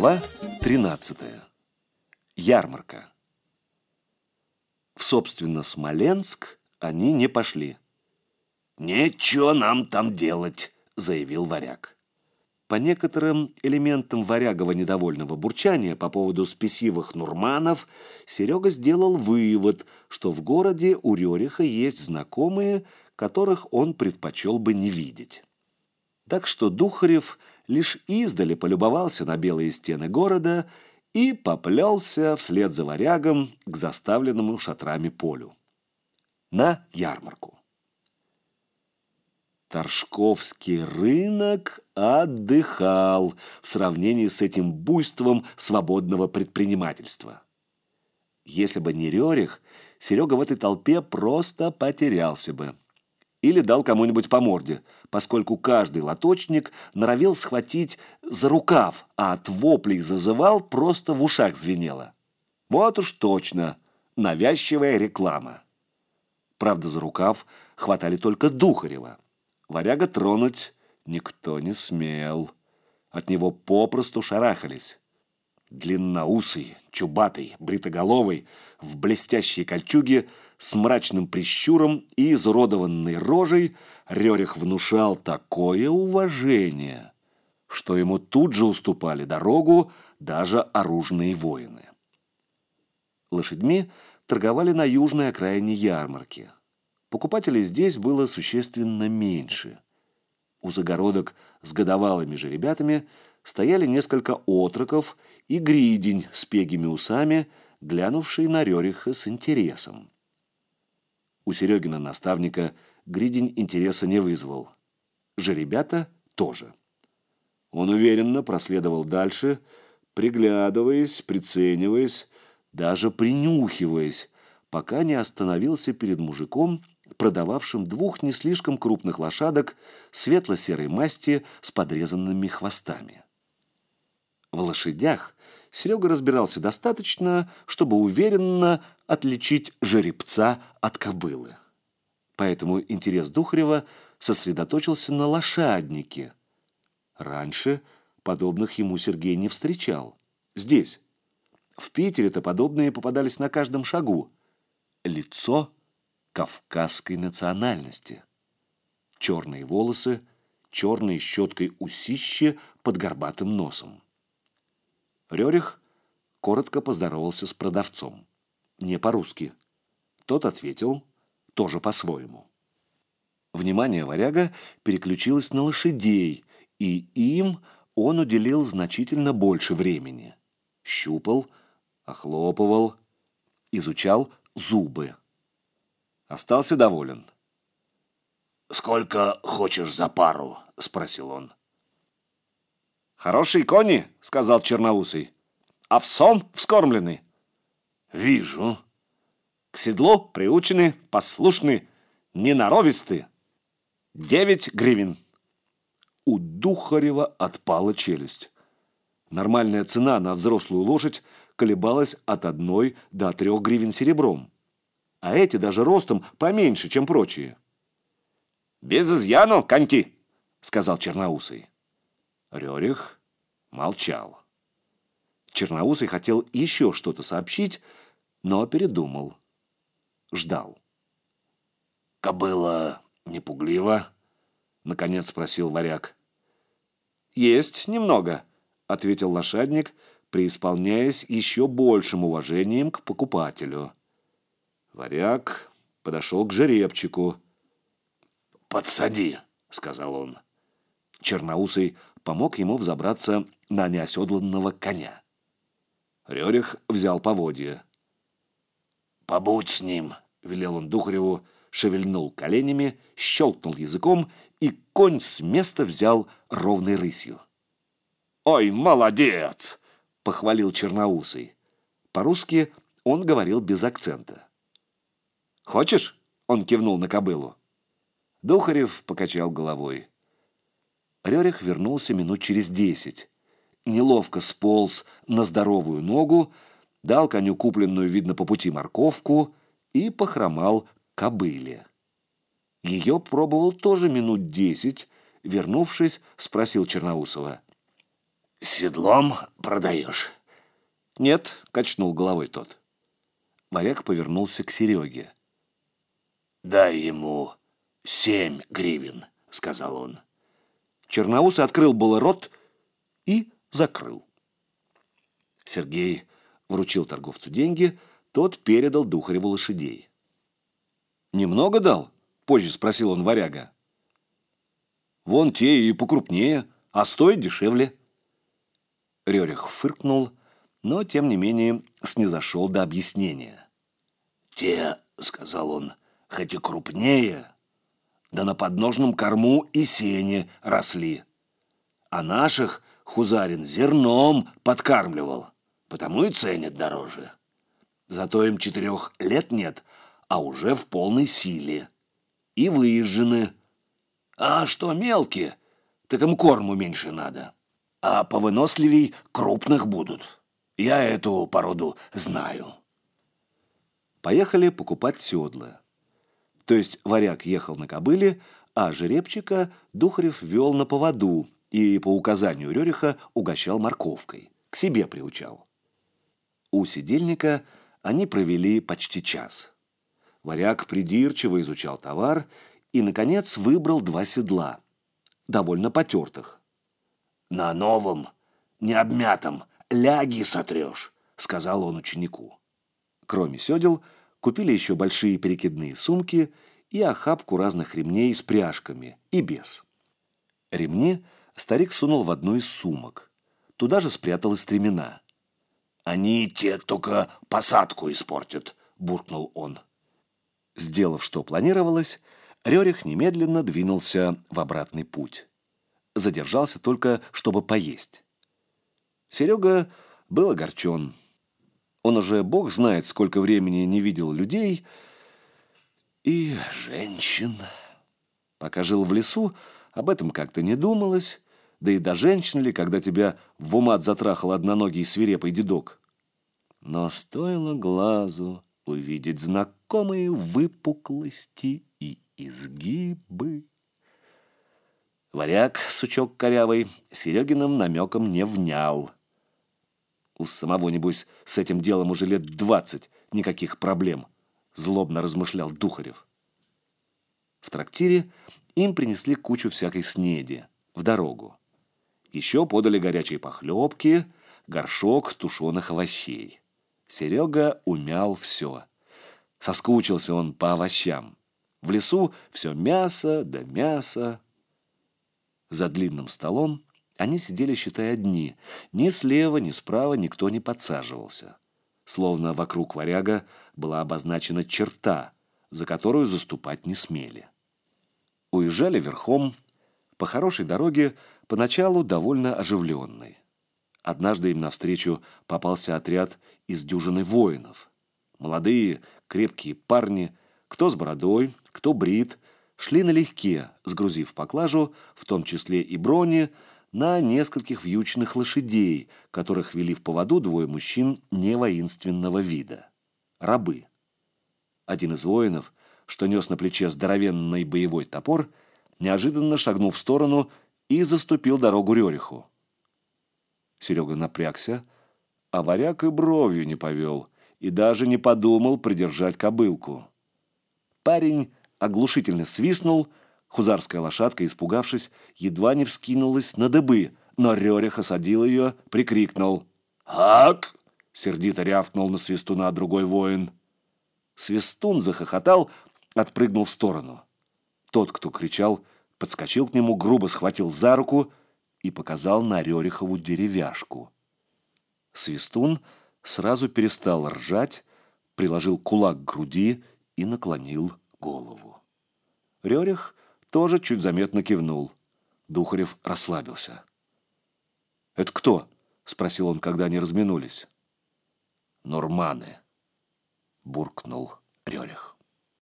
Глава 13. Ярмарка. В, собственно, Смоленск они не пошли. «Нечего нам там делать», — заявил варяг. По некоторым элементам варягова недовольного бурчания по поводу спесивых нурманов Серега сделал вывод, что в городе у Рериха есть знакомые, которых он предпочел бы не видеть. Так что Духарев лишь издали полюбовался на белые стены города и поплелся вслед за варягом к заставленному шатрами полю. На ярмарку. Торжковский рынок отдыхал в сравнении с этим буйством свободного предпринимательства. Если бы не Рерих, Серега в этой толпе просто потерялся бы – или дал кому-нибудь по морде, поскольку каждый лоточник норовил схватить за рукав, а от воплей зазывал просто в ушах звенело. Вот уж точно, навязчивая реклама. Правда, за рукав хватали только Духарева. Варяга тронуть никто не смел. От него попросту шарахались. Длинноусый, чубатый, бритоголовый, в блестящей кольчуге, с мрачным прищуром и изуродованной рожей, Рерих внушал такое уважение, что ему тут же уступали дорогу даже оружные воины. Лошадьми торговали на южной окраине ярмарки. Покупателей здесь было существенно меньше. У загородок с годовалыми же ребятами стояли несколько отроков и гридень с пегими усами, глянувший на Рериха с интересом. У Серегина наставника гридень интереса не вызвал. Жеребята тоже. Он уверенно проследовал дальше, приглядываясь, прицениваясь, даже принюхиваясь, пока не остановился перед мужиком, продававшим двух не слишком крупных лошадок светло-серой масти с подрезанными хвостами. В лошадях Серега разбирался достаточно, чтобы уверенно отличить жеребца от кобылы. Поэтому интерес Духарева сосредоточился на лошаднике. Раньше подобных ему Сергей не встречал. Здесь. В Питере-то подобные попадались на каждом шагу. Лицо кавказской национальности. Черные волосы, черной щеткой усище под горбатым носом. Рерих коротко поздоровался с продавцом. Не по-русски. Тот ответил тоже по-своему. Внимание варяга переключилось на лошадей, и им он уделил значительно больше времени. Щупал, охлопывал, изучал зубы. Остался доволен. «Сколько хочешь за пару?» – спросил он. «Хорошие кони», — сказал Черноусый. «Овсом вскормлены». «Вижу». «К седлу приучены, послушны, ненаровисты. Девять гривен». У Духарева отпала челюсть. Нормальная цена на взрослую лошадь колебалась от одной до трех гривен серебром. А эти даже ростом поменьше, чем прочие. «Без изъяну, коньки!» — сказал Черноусый. Рерих молчал. Черноусый хотел еще что-то сообщить, но передумал. Ждал. «Кобыла не пуглива?» — наконец спросил варяг. «Есть немного», — ответил лошадник, преисполняясь еще большим уважением к покупателю. Варяг подошел к жеребчику. «Подсади», — сказал он. Черноусый помог ему взобраться на неоседланного коня. Рерих взял поводья. «Побудь с ним», — велел он Духареву, шевельнул коленями, щелкнул языком, и конь с места взял ровной рысью. «Ой, молодец!» — похвалил Черноусый. По-русски он говорил без акцента. «Хочешь?» — он кивнул на кобылу. Духарев покачал головой. Рерих вернулся минут через десять. Неловко сполз на здоровую ногу, дал коню купленную, видно, по пути морковку и похромал кобыле. Ее пробовал тоже минут десять, вернувшись, спросил Черноусова. седлом продаешь?» «Нет», — качнул головой тот. Варяг повернулся к Сереге. «Дай ему семь гривен», — сказал он. Черноус открыл было рот и закрыл. Сергей вручил торговцу деньги, тот передал Духареву лошадей. «Немного дал?» – позже спросил он варяга. «Вон те и покрупнее, а стоят дешевле». Рерих фыркнул, но, тем не менее, снизошел до объяснения. «Те, — сказал он, — хоть и крупнее, да на подножном корму и сене росли. А наших Хузарин зерном подкармливал, потому и ценят дороже. Зато им четырех лет нет, а уже в полной силе. И выезжены. А что мелкие, так им корму меньше надо. А повыносливей крупных будут. Я эту породу знаю. Поехали покупать седла. То есть варяг ехал на кобыле, а жеребчика Духарев вел на поводу и по указанию Рериха угощал морковкой, к себе приучал. У сидельника они провели почти час. Варяг придирчиво изучал товар и, наконец, выбрал два седла, довольно потертых. «На новом, не обмятом, ляги сотрешь», — сказал он ученику. Кроме седел, Купили еще большие перекидные сумки и охапку разных ремней с пряжками, и без. Ремни старик сунул в одну из сумок. Туда же спрятал и стремена. «Они те только посадку испортят», — буркнул он. Сделав, что планировалось, Рерих немедленно двинулся в обратный путь. Задержался только, чтобы поесть. Серега был огорчен. Он уже бог знает, сколько времени не видел людей и женщин. Пока жил в лесу, об этом как-то не думалось, да и до женщин ли, когда тебя в умат затрахал одноногий свирепый дедок. Но стоило глазу увидеть знакомые выпуклости и изгибы. Варяг, сучок корявый, Серегиным намеком не внял — у самого, небось, с этим делом уже лет двадцать, никаких проблем, злобно размышлял Духарев. В трактире им принесли кучу всякой снеди в дорогу. Еще подали горячие похлебки, горшок тушеных овощей. Серега умял все. Соскучился он по овощам. В лесу все мясо да мясо. За длинным столом они сидели, считай, одни. Ни слева, ни справа никто не подсаживался. Словно вокруг варяга была обозначена черта, за которую заступать не смели. Уезжали верхом, по хорошей дороге, поначалу довольно оживленной. Однажды им навстречу попался отряд из дюжины воинов. Молодые, крепкие парни, кто с бородой, кто брит, шли налегке, сгрузив поклажу, в том числе и брони, на нескольких вьючных лошадей, которых вели в поводу двое мужчин невоинственного вида. Рабы. Один из воинов, что нес на плече здоровенный боевой топор, неожиданно шагнул в сторону и заступил дорогу Рериху. Серега напрягся, а варяг и бровью не повел, и даже не подумал придержать кобылку. Парень оглушительно свистнул, Хузарская лошадка, испугавшись, едва не вскинулась на дыбы, но Рерих осадил ее, прикрикнул. «Ак!» — сердито рявкнул на свистуна другой воин. Свистун захохотал, отпрыгнул в сторону. Тот, кто кричал, подскочил к нему, грубо схватил за руку и показал на Рерихову деревяшку. Свистун сразу перестал ржать, приложил кулак к груди и наклонил голову. Рерих тоже чуть заметно кивнул. Духарев расслабился. «Это кто?» — спросил он, когда они разминулись. «Норманы», — буркнул Рерих.